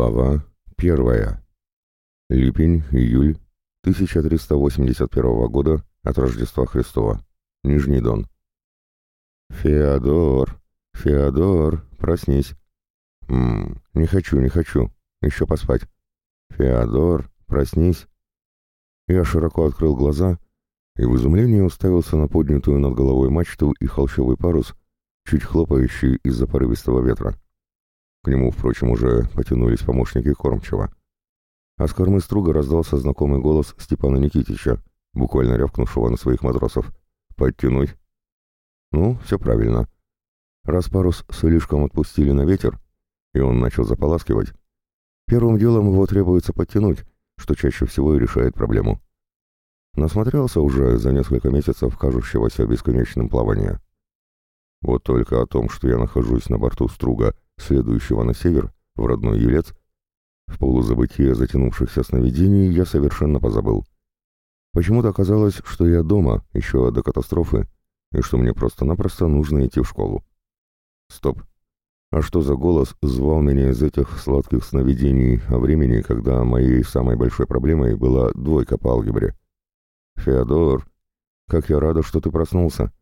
Глава первая. Липень, июль 1381 года от Рождества Христова. Нижний Дон. «Феодор, Феодор, проснись!» «Ммм, не хочу, не хочу. Еще поспать. Феодор, проснись!» Я широко открыл глаза и в изумлении уставился на поднятую над головой мачту и холщовый парус, чуть хлопающий из-за порывистого ветра. К нему, впрочем, уже потянулись помощники кормчего. А с кормы струга раздался знакомый голос Степана Никитича, буквально рявкнувшего на своих матросов. «Подтянуть!» Ну, все правильно. Раз парус слишком отпустили на ветер, и он начал заполаскивать, первым делом его требуется подтянуть, что чаще всего и решает проблему. Насмотрелся уже за несколько месяцев кажущегося бесконечным плавания. Вот только о том, что я нахожусь на борту струга следующего на север, в родной Елец, в полузабытие затянувшихся сновидений я совершенно позабыл. Почему-то оказалось, что я дома, еще до катастрофы, и что мне просто-напросто нужно идти в школу. Стоп. А что за голос звал меня из этих сладких сновидений о времени, когда моей самой большой проблемой была двойка по алгебре? «Феодор, как я рада, что ты проснулся.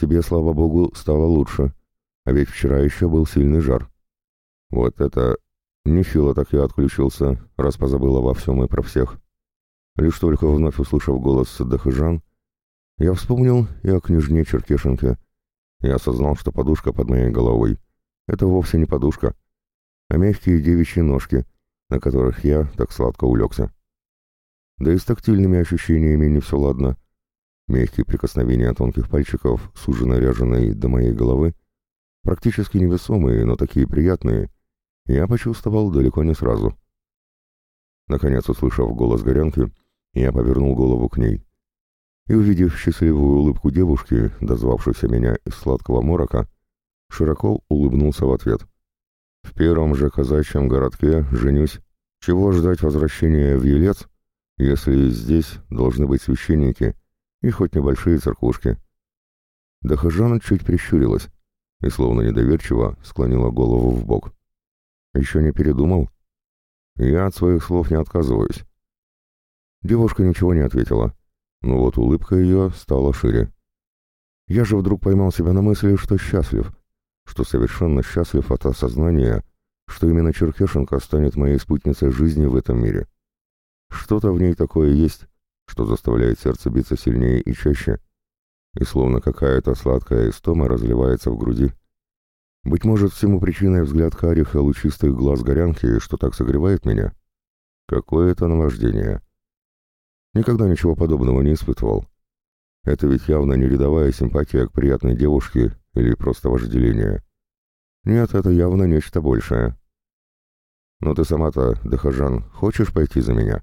Тебе, слава богу, стало лучше. А ведь вчера еще был сильный жар». Вот это... Нехило так я отключился, раз позабыл обо всем и про всех. Лишь только вновь услышав голос Дахыжан, я вспомнил и о княжне Черкешенке, и осознал, что подушка под моей головой — это вовсе не подушка, а мягкие девичьи ножки, на которых я так сладко улегся. Да и с тактильными ощущениями не все ладно. Мягкие прикосновения тонких пальчиков, суженно ряженой до моей головы, практически невесомые, но такие приятные, я почувствовал далеко не сразу. Наконец, услышав голос горянки, я повернул голову к ней. И, увидев счастливую улыбку девушки, дозвавшейся меня из сладкого морока, широко улыбнулся в ответ. «В первом же казачьем городке женюсь. Чего ждать возвращения в Елец, если здесь должны быть священники и хоть небольшие церквушки?» Дахажана чуть прищурилась и, словно недоверчиво, склонила голову в бок. Еще не передумал? Я от своих слов не отказываюсь. Девушка ничего не ответила, но вот улыбка ее стала шире. Я же вдруг поймал себя на мысли, что счастлив, что совершенно счастлив от осознания, что именно Черкешенко станет моей спутницей жизни в этом мире. Что-то в ней такое есть, что заставляет сердце биться сильнее и чаще, и словно какая-то сладкая истома разливается в груди. Быть может, всему причиной взгляд карих и лучистых глаз горянки, что так согревает меня? Какое это наваждение! Никогда ничего подобного не испытывал. Это ведь явно не рядовая симпатия к приятной девушке или просто вожделение. Нет, это явно нечто большее. Но ты сама-то, Дахажан, хочешь пойти за меня?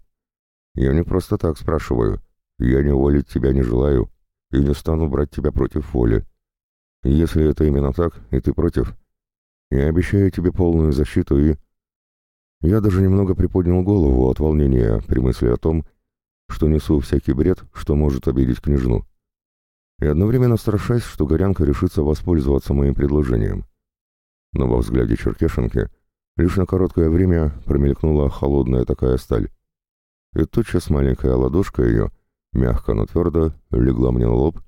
Я не просто так спрашиваю. Я не волить тебя не желаю и не стану брать тебя против воли. Если это именно так, и ты против, я обещаю тебе полную защиту и... Я даже немного приподнял голову от волнения при мысли о том, что несу всякий бред, что может обидеть княжну. И одновременно страшась, что Горянка решится воспользоваться моим предложением. Но во взгляде Черкешенки лишь на короткое время промелькнула холодная такая сталь. И тотчас маленькая ладошка ее, мягко, но твердо, легла мне на лоб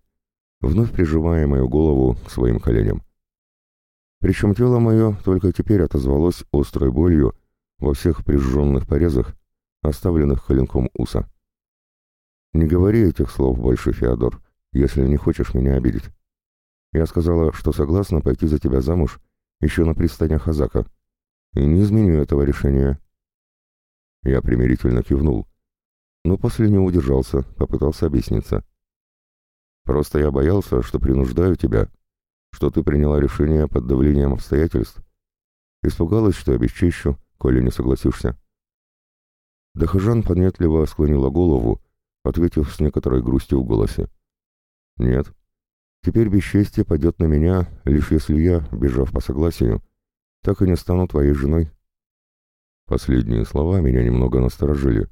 вновь прижимая мою голову к своим коленям. Причем тело мое только теперь отозвалось острой болью во всех прижженных порезах, оставленных коленком уса. «Не говори этих слов больше, Феодор, если не хочешь меня обидеть. Я сказала, что согласна пойти за тебя замуж еще на пристани Хазака, и не изменю этого решения». Я примирительно кивнул, но после не удержался, попытался объясниться. Просто я боялся, что принуждаю тебя, что ты приняла решение под давлением обстоятельств. Испугалась, что обесчищу, коли не согласишься. Дахажан понятливо склонила голову, ответив с некоторой грустью в голосе. «Нет, теперь бесчестье пойдет на меня, лишь если я, бежав по согласию, так и не стану твоей женой». Последние слова меня немного насторожили.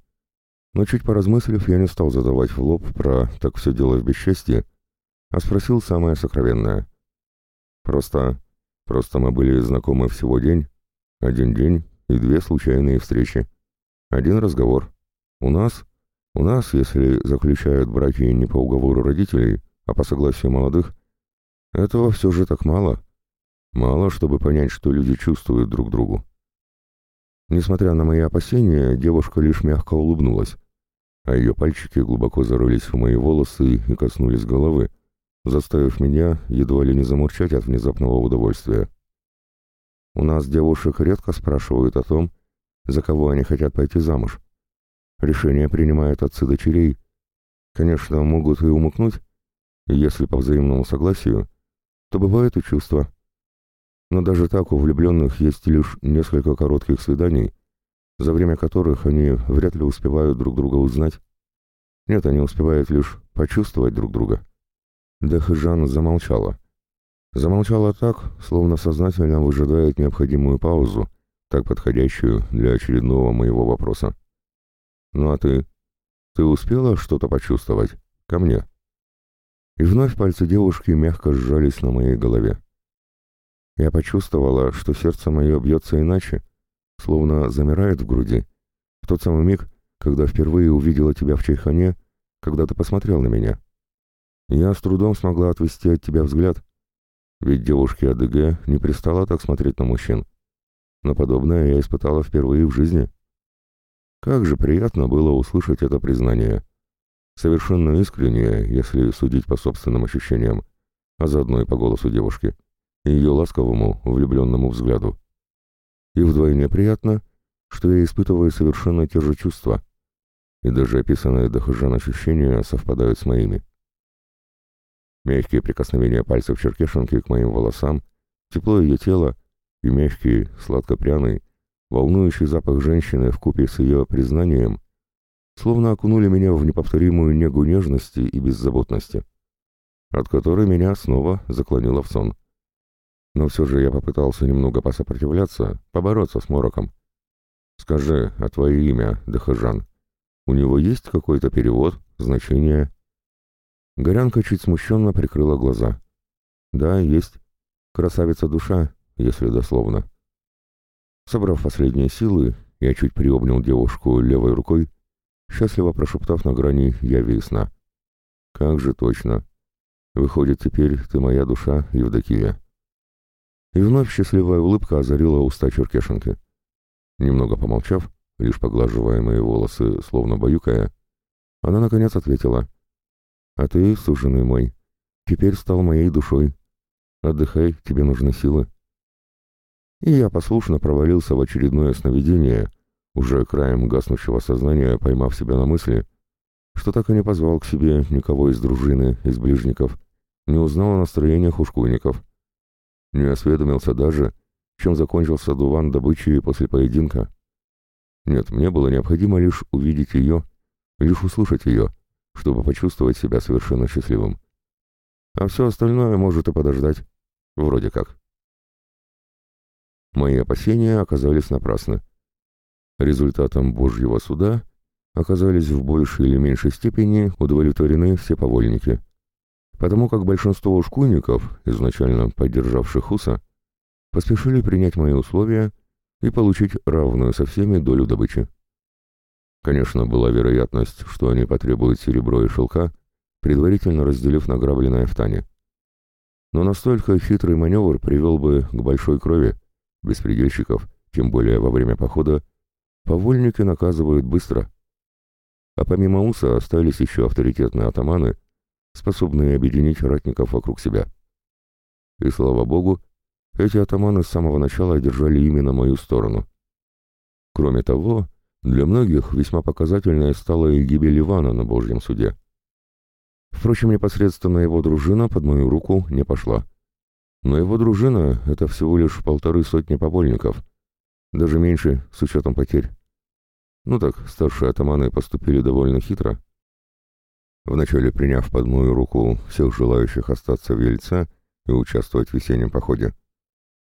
Но чуть поразмыслив, я не стал задавать в лоб про «так все дело в бесчестье», а спросил самое сокровенное. «Просто... просто мы были знакомы всего день, один день, и две случайные встречи. Один разговор. У нас, у нас, если заключают браки не по уговору родителей, а по согласию молодых, этого все же так мало. Мало, чтобы понять, что люди чувствуют друг другу. Несмотря на мои опасения, девушка лишь мягко улыбнулась, а ее пальчики глубоко зарылись в мои волосы и коснулись головы, заставив меня едва ли не замурчать от внезапного удовольствия. У нас девушек редко спрашивают о том, за кого они хотят пойти замуж. Решение принимают отцы дочерей. Конечно, могут и умыкнуть, если по взаимному согласию, то бывает и чувства. Но даже так у влюбленных есть лишь несколько коротких свиданий, за время которых они вряд ли успевают друг друга узнать. Нет, они успевают лишь почувствовать друг друга. Дахыжан замолчала. Замолчала так, словно сознательно выжидает необходимую паузу, так подходящую для очередного моего вопроса. «Ну а ты? Ты успела что-то почувствовать? Ко мне?» И вновь пальцы девушки мягко сжались на моей голове. Я почувствовала, что сердце мое бьется иначе, словно замирает в груди. В тот самый миг, когда впервые увидела тебя в чайхане, когда ты посмотрел на меня. Я с трудом смогла отвести от тебя взгляд, ведь девушке АДГ не пристала так смотреть на мужчин. Но подобное я испытала впервые в жизни. Как же приятно было услышать это признание. Совершенно искреннее, если судить по собственным ощущениям, а заодно и по голосу девушки, ее ласковому, влюбленному взгляду. И вдвойне приятно, что я испытываю совершенно те же чувства, и даже описанные Дахажан ощущения совпадают с моими. Мягкие прикосновения пальцев черкешенки к моим волосам, тепло ее тела и мягкий, сладко-пряный, волнующий запах женщины в купе с ее признанием, словно окунули меня в неповторимую негу нежности и беззаботности, от которой меня снова заклонило в сон. Но все же я попытался немного посопротивляться, побороться с мороком. «Скажи, а твое имя, Дахажан, у него есть какой-то перевод, значение?» Горянка чуть смущенно прикрыла глаза. «Да, есть. Красавица душа, если дословно». Собрав последние силы, я чуть приобнял девушку левой рукой, счастливо прошептав на грани яви и сна. «Как же точно! Выходит, теперь ты моя душа, Евдокия». И вновь счастливая улыбка озарила уста Черкешенки. Немного помолчав, лишь поглаживая мои волосы, словно баюкая, она наконец ответила — а ты, суженый мой, теперь стал моей душой. Отдыхай, тебе нужны силы. И я послушно провалился в очередное сновидение, уже краем гаснущего сознания поймав себя на мысли, что так и не позвал к себе никого из дружины, из ближников, не узнал о настроениях ушкуйников. Не осведомился даже, чем закончился дуван добычи после поединка. Нет, мне было необходимо лишь увидеть ее, лишь услышать ее, чтобы почувствовать себя совершенно счастливым. А все остальное может и подождать. Вроде как. Мои опасения оказались напрасны. Результатом Божьего суда оказались в большей или меньшей степени удовлетворены все повольники, потому как большинство ушкуйников, изначально поддержавших Хуса, поспешили принять мои условия и получить равную со всеми долю добычи. Конечно, была вероятность, что они потребуют серебро и шелка, предварительно разделив награбленное в Тане. Но настолько хитрый маневр привел бы к большой крови. Беспредельщиков, тем более во время похода, повольники наказывают быстро. А помимо Уса остались еще авторитетные атаманы, способные объединить ратников вокруг себя. И слава богу, эти атаманы с самого начала держали именно мою сторону. Кроме того, для многих весьма показательной стала и гибель Ивана на Божьем суде. Впрочем, непосредственно его дружина под мою руку не пошла. Но его дружина — это всего лишь полторы сотни побольников, даже меньше с учетом потерь. Ну так, старшие атаманы поступили довольно хитро. Вначале приняв под мою руку всех желающих остаться в Ельце и участвовать в весеннем походе,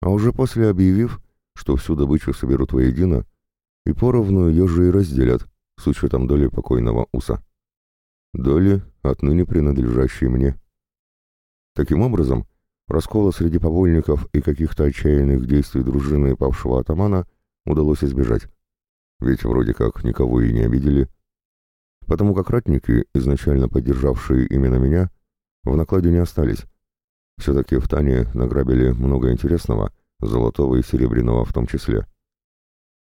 а уже после объявив, что всю добычу соберут воедино, и поровну ее же и разделят, с учетом доли покойного Уса. Доли, отныне принадлежащие мне. Таким образом, раскола среди повольников и каких-то отчаянных действий дружины павшего атамана удалось избежать. Ведь вроде как никого и не обидели. Потому как ратники, изначально поддержавшие именно меня, в накладе не остались. Все-таки в Тане награбили много интересного, золотого и серебряного в том числе.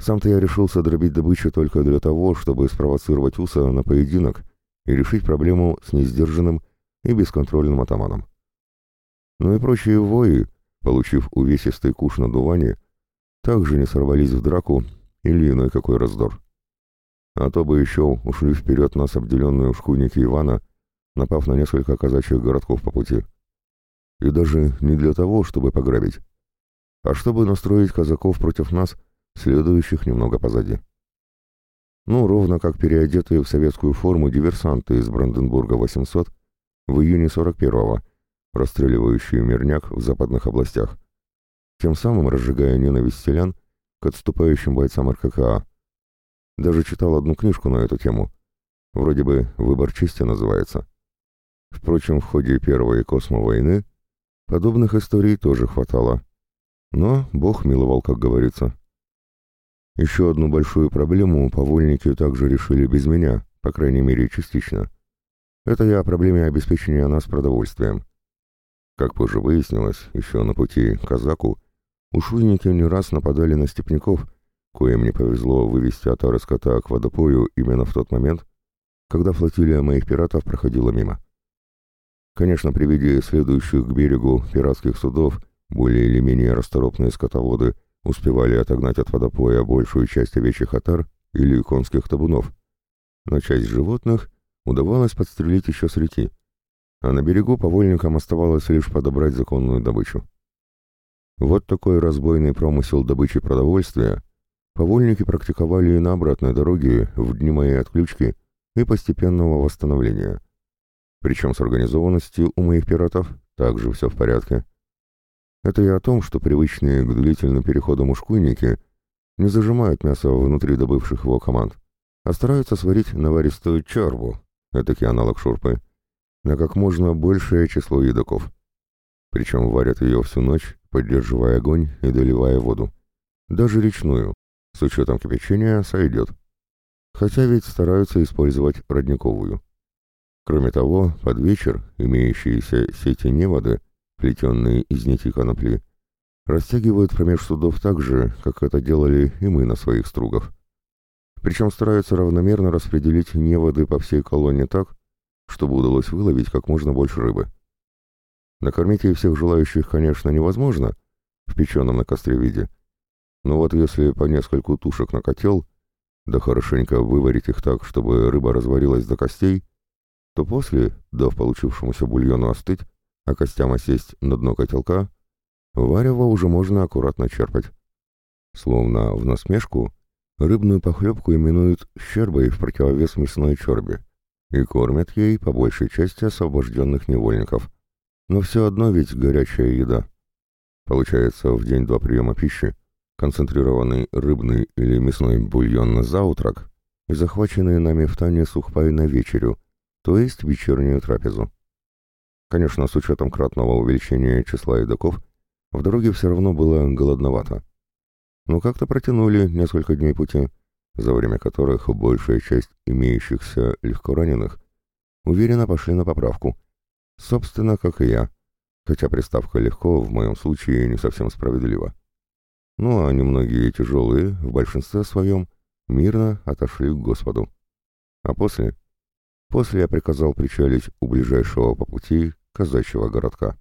Сам-то я решился дробить добычу только для того, чтобы спровоцировать Уса на поединок и решить проблему с несдержанным и бесконтрольным атаманом. Ну и прочие вои, получив увесистый куш на дуване, также не сорвались в драку или иной какой раздор. А то бы еще ушли вперед нас обделенные ушкуйники Ивана, напав на несколько казачьих городков по пути. И даже не для того, чтобы пограбить, а чтобы настроить казаков против нас — следующих немного позади. Ну, ровно как переодетые в советскую форму диверсанты из Бранденбурга-800 в июне 41-го, расстреливающие мирняк в западных областях, тем самым разжигая ненависть селян к отступающим бойцам РККА. Даже читал одну книжку на эту тему. Вроде бы «Выбор чести» называется. Впрочем, в ходе Первой космовойны подобных историй тоже хватало. Но Бог миловал, как говорится. Еще одну большую проблему повольники также решили без меня, по крайней мере частично. Это я о проблеме обеспечения нас продовольствием. Как позже выяснилось, еще на пути к казаку, ушуйники не раз нападали на степняков, коим не повезло вывести отары скота к водопою именно в тот момент, когда флотилия моих пиратов проходила мимо. Конечно, при виде следующих к берегу пиратских судов более или менее расторопные скотоводы – успевали отогнать от водопоя большую часть овечьих отар или конских табунов, но часть животных удавалось подстрелить еще с реки, а на берегу повольникам оставалось лишь подобрать законную добычу. Вот такой разбойный промысел добычи продовольствия повольники практиковали и на обратной дороге в дни моей отключки и постепенного восстановления. Причем с организованностью у моих пиратов также все в порядке. Это и о том, что привычные к длительным переходам ушкуйники не зажимают мясо внутри добывших его команд, а стараются сварить наваристую чарбу, этакий аналог шурпы, на как можно большее число едоков. Причем варят ее всю ночь, поддерживая огонь и доливая воду. Даже речную, с учетом кипячения, сойдет. Хотя ведь стараются использовать родниковую. Кроме того, под вечер имеющиеся сети неводы плетенные из нити конопли, растягивают промеж судов так же, как это делали и мы на своих стругах. Причем стараются равномерно распределить неводы по всей колонне так, чтобы удалось выловить как можно больше рыбы. Накормить ей всех желающих, конечно, невозможно, в печеном на костре виде, но вот если по нескольку тушек на котел, да хорошенько выварить их так, чтобы рыба разварилась до костей, то после, дав получившемуся бульону остыть, а костям осесть на дно котелка, варево уже можно аккуратно черпать. Словно в насмешку, рыбную похлебку именуют щербой в противовес мясной чорбе и кормят ей по большей части освобожденных невольников. Но все одно ведь горячая еда. Получается, в день-два приема пищи концентрированный рыбный или мясной бульон на завтрак и захваченный нами в тане сухпай на вечерю, то есть вечернюю трапезу. Конечно, с учетом кратного увеличения числа едоков, в дороге все равно было голодновато. Но как-то протянули несколько дней пути, за время которых большая часть имеющихся легкораненых уверенно пошли на поправку. Собственно, как и я, хотя приставка «легко» в моем случае не совсем справедлива. Ну а немногие тяжелые, в большинстве своем, мирно отошли к Господу. А после... После я приказал причалить у ближайшего по пути казачьего городка.